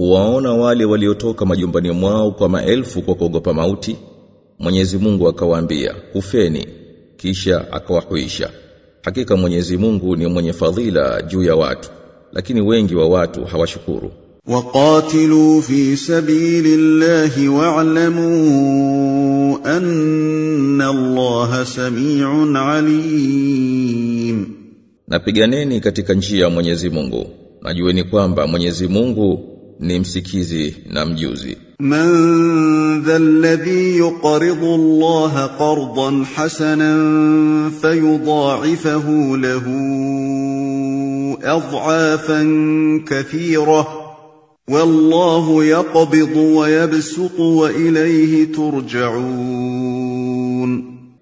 Hukuwaona wale waliotoka majumbani mwao kwa maelfu kwa kuogopa mauti Mwenyezi Mungu akawaambia kufeni kisha akawahuisha Hakika Mwenyezi Mungu ni mwenye fadhila juu ya watu lakini wengi wa watu hawashukuru وقاتلوا في سبيل الله واعلموا أن الله سميع عليم Napiganeni katika njia ya Mwenyezi Mungu najueni kwamba Mwenyezi Mungu ni msikizi na mjuzi. Man dhalladhi yuqridu Allah qardan hasanan fayudha'ifahu lahu adhafan kathira wallahu yaqbidu wa yabsutu wa ilayhi turja'un.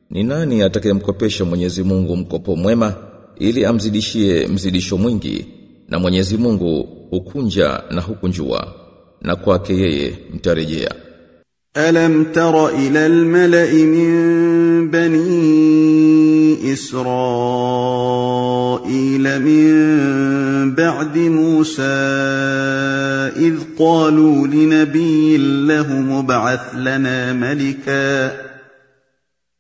Ni nani atakayemkopesha Mwenyezi Mungu mkopo mwema ili amzidishie mzidisho mwingi na Mwenyezi Mungu hukunja na hukunjua na kwake yeye mtarejea. Alam tara ila almala'i min bani Israila min ba'di Musa idh qalu linabiyyin lahum ib'ath lana malikan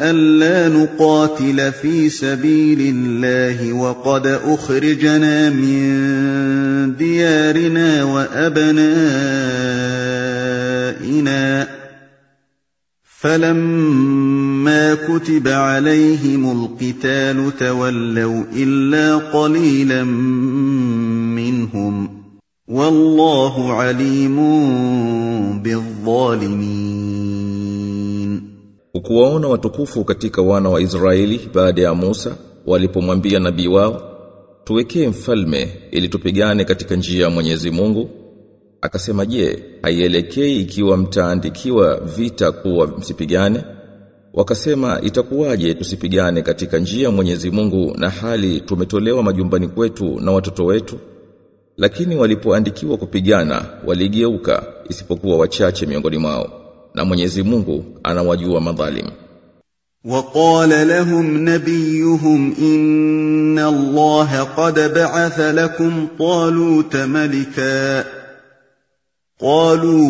ألا نقاتل في سبيل الله وقد أخرجنا من ديارنا وأبنائنا. فلما كتب عليهم القتال تولوا إلا قليلا منهم. والله عليم بالظالمين. Ukuwaona watukufu katika wana wa Israeli baada ya Musa walipomwambia nabii wao tuwekee mfalme ili tupigane katika njia ya Mwenyezi Mungu. Akasema je haielekei ikiwa mtaandikiwa vita kuwa msipigane? Wakasema itakuwaje tusipigane katika njia ya Mwenyezi Mungu na hali tumetolewa majumbani kwetu na watoto wetu? Lakini walipoandikiwa kupigana waligeuka isipokuwa wachache miongoni mwao na Mwenyezi Mungu anawajua madhalimu وقال لهم نبيهم إن الله قد بعث لكم طالوت ملكا. قالوا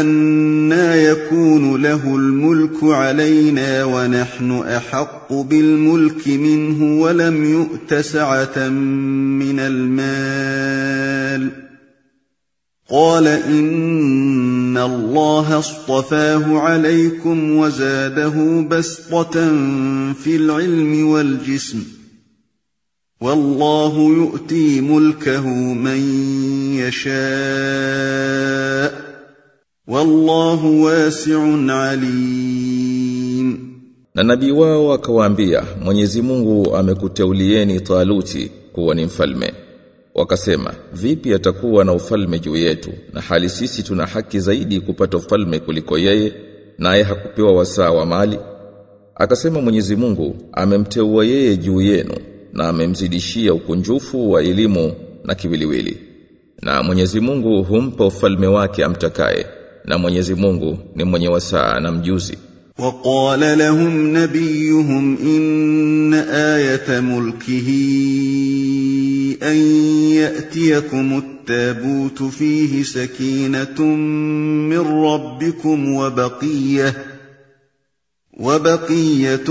أنا يكون له الملك علينا ونحن أحق بالملك منه ولم يؤت سعة من المال. قال إن الله اصطفاه عليكم وزاده بسطة في العلم والجسم والله يؤتي ملكه من يشاء والله واسع عليم Na nabii wao akawaambia Mwenyezi Mungu amekuteulieni Taluti kuwa ni mfalme. Wakasema vipi atakuwa na ufalme juu yetu na hali sisi tuna haki zaidi kupata ufalme kuliko yeye naye hakupewa wasaa wa mali. Akasema Mwenyezi Mungu amemteua yeye juu yenu na amemzidishia ukunjufu wa elimu na kiwiliwili. Na Mwenyezi Mungu humpa ufalme wake amtakaye na Mwenyezi Mungu ni mwenye wasaa na mjuzi. وقال لهم نبيهم إن آية ملكه أن يأتيكم التابوت فيه سكينة من ربكم وبقية وبقية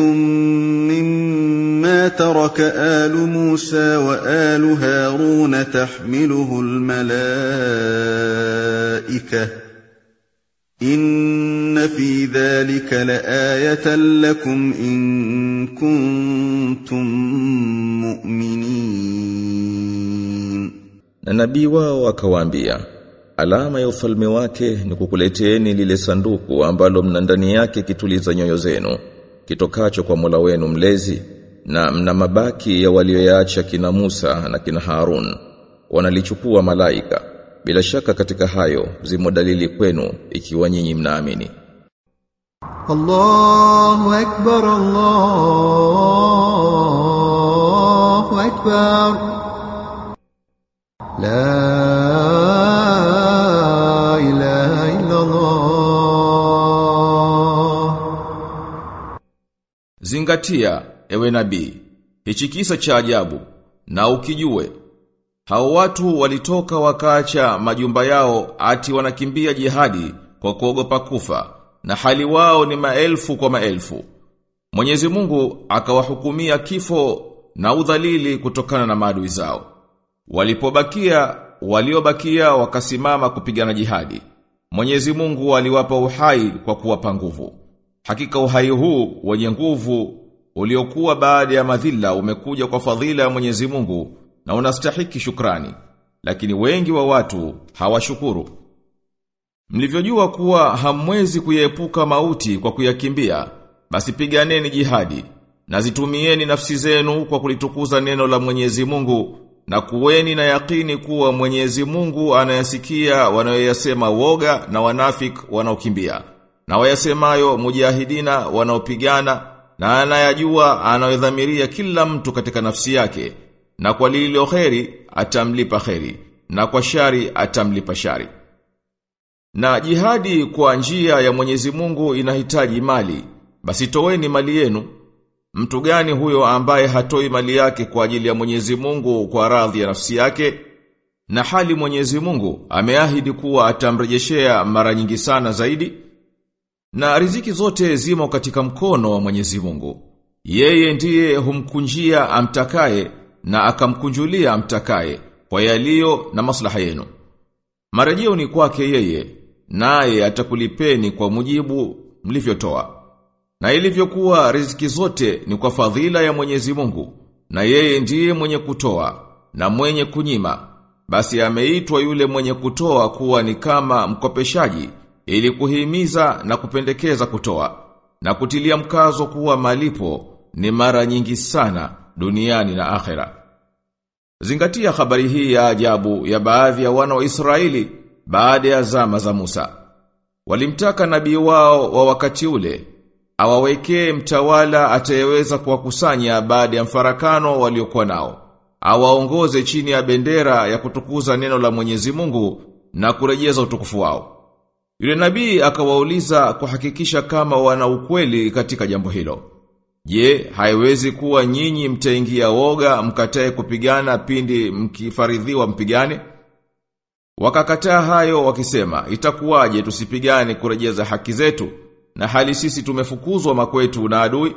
مما ترك آل موسى وآل هارون تحمله الملائكة. إن في ذلك لآية لكم إن كنتم Na nabii wao akawaambia, alama ya ufalme wake ni kukuleteeni lile sanduku ambalo mna ndani yake kituliza nyoyo zenu, kitokacho kwa Mola wenu mlezi, na mna mabaki ya walioyaacha kina Musa na kina Harun. Wanalichukua malaika. Bila shaka katika hayo zimo dalili kwenu ikiwa nyinyi mnaamini. Allahu akbar Allahu akbar لا إله إلا الله Zingatia, ewe nabii, hichi kisa cha ajabu, na ukijue. Hao watu walitoka wakaacha majumba yao ati wanakimbia jihadi kwa kuogopa kufa, na hali wao ni maelfu kwa maelfu. Mwenyezi Mungu akawahukumia kifo na udhalili kutokana na maadui zao. Walipobakia, waliobakia wakasimama kupigana jihadi. Mwenyezi Mungu aliwapa uhai kwa kuwapa nguvu. Hakika uhai huu wenye nguvu uliokuwa baada ya madhila umekuja kwa fadhila ya Mwenyezi Mungu na unastahiki shukrani. Lakini wengi wa watu hawashukuru. Mlivyojua kuwa hamwezi kuyaepuka mauti kwa kuyakimbia, basi piganeni jihadi na zitumieni nafsi zenu kwa kulitukuza neno la Mwenyezi Mungu na kuweni na yakini kuwa Mwenyezi Mungu anayasikia wanayoyasema woga na wanafik wanaokimbia na wayasemayo mujahidina wanaopigana na anayajua anayodhamiria kila mtu katika nafsi yake na kwa lililoheri atamlipa kheri na kwa shari atamlipa shari. Na jihadi kwa njia ya Mwenyezi Mungu inahitaji mali. Basi toweni mali yenu mtu gani huyo ambaye hatoi mali yake kwa ajili ya Mwenyezi Mungu kwa radhi ya nafsi yake na hali Mwenyezi Mungu ameahidi kuwa atamrejeshea mara nyingi sana zaidi na riziki zote zimo katika mkono wa Mwenyezi Mungu. Yeye ndiye humkunjia amtakaye na akamkunjulia amtakaye kwa yaliyo na maslaha yenu. Marejeo ni kwake yeye, naye atakulipeni kwa mujibu mlivyotoa. Na ilivyokuwa riziki zote ni kwa fadhila ya Mwenyezi Mungu, na yeye ndiye mwenye kutoa na mwenye kunyima. Basi ameitwa yule mwenye kutoa kuwa ni kama mkopeshaji ili kuhimiza na kupendekeza kutoa na kutilia mkazo kuwa malipo ni mara nyingi sana duniani na akhera. Zingatia habari hii ya ajabu ya baadhi ya wana wa Israeli baada ya zama za Musa. Walimtaka nabii wao wa wakati ule awawekee mtawala atayeweza kuwakusanya baada ya mfarakano waliokuwa nao. Awaongoze chini ya bendera ya kutukuza neno la Mwenyezi Mungu na kurejeza utukufu wao. Yule nabii akawauliza kuhakikisha kama wana ukweli katika jambo hilo. Je, haiwezi kuwa nyinyi mtaingia woga mkatae kupigana pindi mkifaridhiwa mpigane? Wakakataa hayo wakisema, itakuwaje tusipigane kurejeza haki zetu na hali sisi tumefukuzwa makwetu na adui?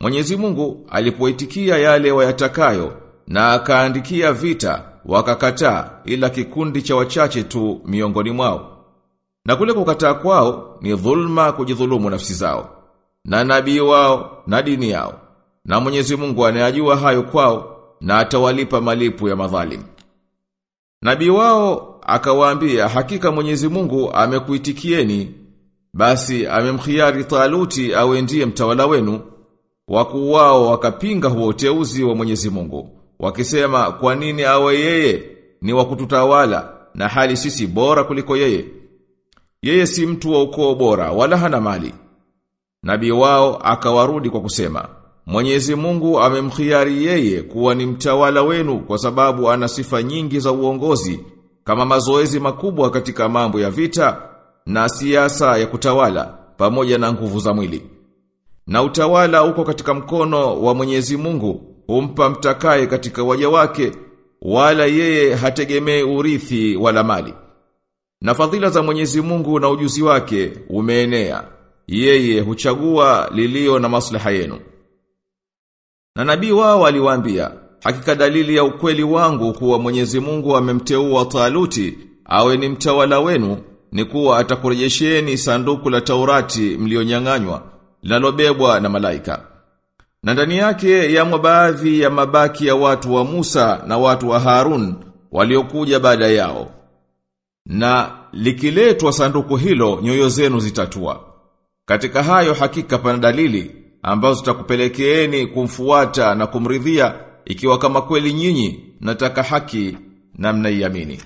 Mwenyezi Mungu alipoitikia yale wayatakayo na akaandikia vita wakakataa ila kikundi cha wachache tu miongoni mwao. Na kule kukataa kwao ni dhulma kujidhulumu nafsi zao. Na nabii wao na dini yao. Na Mwenyezi Mungu anayajua hayo kwao na atawalipa malipo ya madhalimu. Nabii wao akawaambia hakika Mwenyezi Mungu amekuitikieni basi amemkhiari Taluti awe ndiye mtawala wenu. Wakuu wao wakapinga huo uteuzi wa Mwenyezi Mungu wakisema kwa nini awe yeye ni wa kututawala na hali sisi bora kuliko yeye. Yeye si mtu wa ukoo bora wala hana mali. Nabii wao akawarudi kwa kusema, Mwenyezi Mungu amemkhiari yeye kuwa ni mtawala wenu kwa sababu ana sifa nyingi za uongozi kama mazoezi makubwa katika mambo ya vita na siasa ya kutawala pamoja na nguvu za mwili. Na utawala uko katika mkono wa Mwenyezi Mungu, humpa mtakaye katika waja wake, wala yeye hategemei urithi wala mali. Na fadhila za Mwenyezi Mungu na ujuzi wake umeenea. Yeye huchagua lilio na maslaha yenu. Na nabii wao aliwaambia, hakika dalili ya ukweli wangu kuwa Mwenyezi Mungu amemteua Taluti awe ni mtawala wenu ni kuwa atakurejesheni sanduku la Taurati mlionyang'anywa linalobebwa na malaika. Na ndani yake yamo baadhi ya mabaki ya watu wa Musa na watu wa Harun waliokuja baada yao. Na likiletwa sanduku hilo nyoyo zenu zitatua. Katika hayo hakika pana dalili ambazo zitakupelekeeni kumfuata na kumridhia ikiwa kama kweli nyinyi nataka haki na mnaiamini.